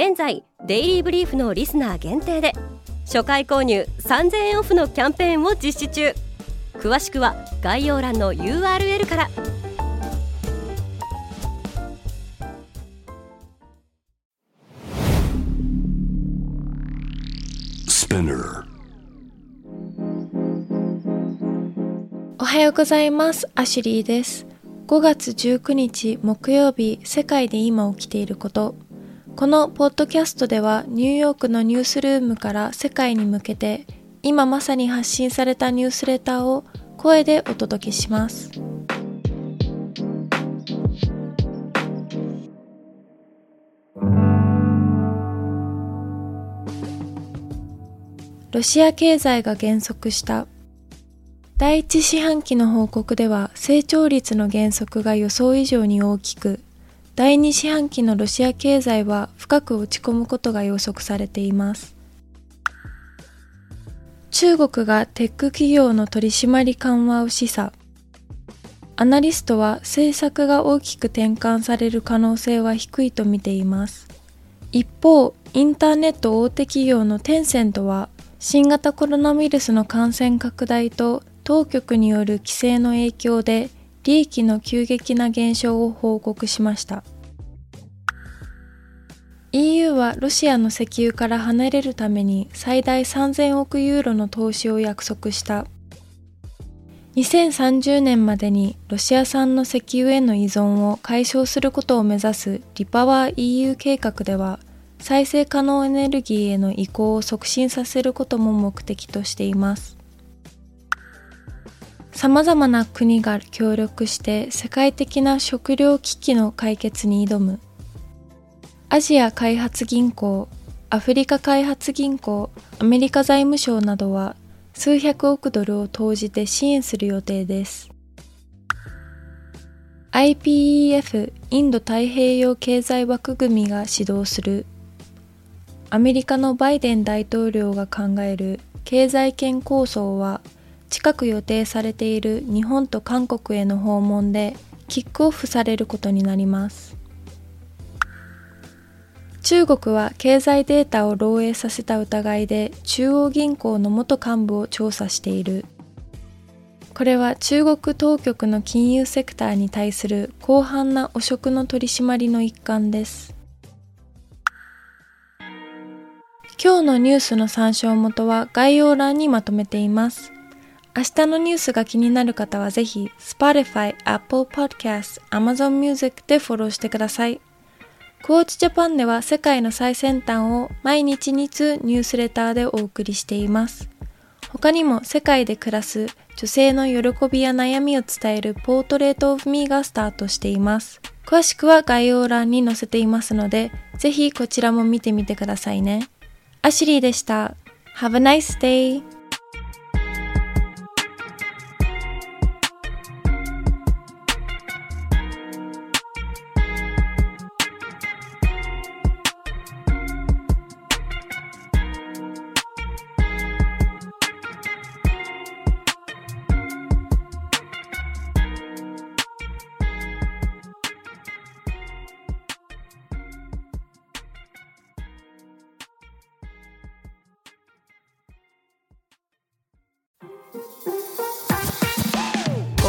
現在デイリーブリーフのリスナー限定で初回購入3000円オフのキャンペーンを実施中。詳しくは概要欄の URL から。おはようございます。アシュリーです。5月19日木曜日世界で今起きていることこのポッドキャストではニューヨークのニュースルームから世界に向けて今まさに発信されたニュースレターを声でお届けします。ロシア経済が減速した第一四半期の報告では成長率の減速が予想以上に大きく第2四半期のロシア経済は深く落ち込むことが予測されています。中国がテック企業の取締り緩和を示唆。アナリストは政策が大きく転換される可能性は低いと見ています。一方、インターネット大手企業のテンセントは新型コロナウイルスの感染拡大と当局による規制の影響で利益の急激な減少を報告しました。EU はロシアの石油から離れるために最大3000億ユーロの投資を約束した。2030年までにロシア産の石油への依存を解消することを目指すリパワー EU 計画では再生可能エネルギーへの移行を促進させることも目的としています。様々な国が協力して世界的な食糧危機の解決に挑む。アジア開発銀行、アフリカ開発銀行、アメリカ財務省などは数百億ドルを投じて支援する予定です。IPEF インド太平洋経済枠組みが指導するアメリカのバイデン大統領が考える経済圏構想は近く予定されている日本と韓国への訪問でキックオフされることになります。中国は経済データを漏洩させた疑いで中央銀行の元幹部を調査している。これは中国当局の金融セクターに対する広範な汚職の取り締まりの一環です。今日のニュースの参照元は概要欄にまとめています。明日のニュースが気になる方はぜひ Spotify、Apple Podcast、Amazon Music でフォローしてください。クォーチジャパンでは世界の最先端を毎日2通ニュースレターでお送りしています。他にも世界で暮らす女性の喜びや悩みを伝えるポートレートオフミーがスタートしています。詳しくは概要欄に載せていますので、ぜひこちらも見てみてくださいね。アシュリーでした。Have a nice day!